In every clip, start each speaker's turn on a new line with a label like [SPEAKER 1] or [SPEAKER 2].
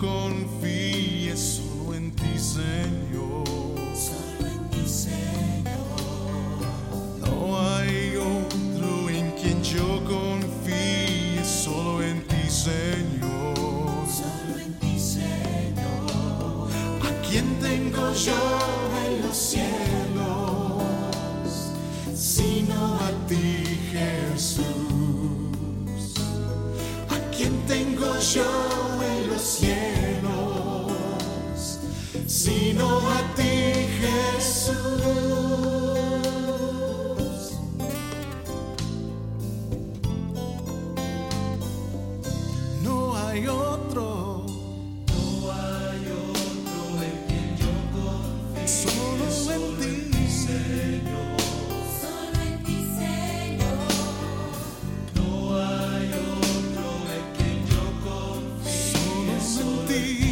[SPEAKER 1] confíe solo en ti, Señor.
[SPEAKER 2] Solo en ti, Señor.
[SPEAKER 1] No hay otro en quien yo confíe, solo en ti, Señor.
[SPEAKER 2] Solo en ti, Señor.
[SPEAKER 1] ¿A quién tengo yo
[SPEAKER 2] en los cielos, sino
[SPEAKER 1] a ti, Jesús? ¿A quién tengo yo sino a ti, Jesús? No hay otro.
[SPEAKER 2] no hay otro en quien yo confíe.
[SPEAKER 1] Solo en ti,
[SPEAKER 2] Señor.
[SPEAKER 3] Solo en ti, Señor.
[SPEAKER 2] No hay otro en quien yo confíe.
[SPEAKER 1] solo en ti.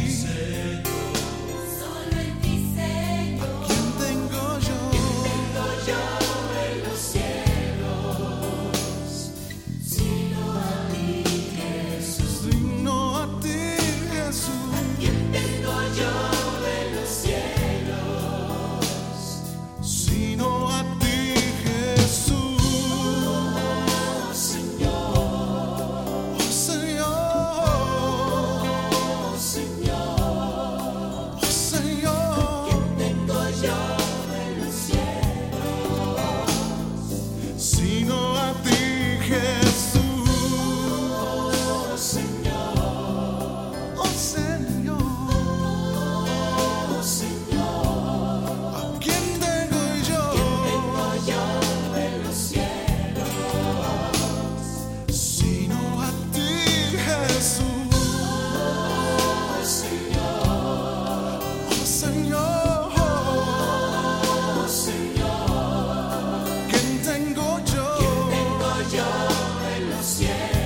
[SPEAKER 3] En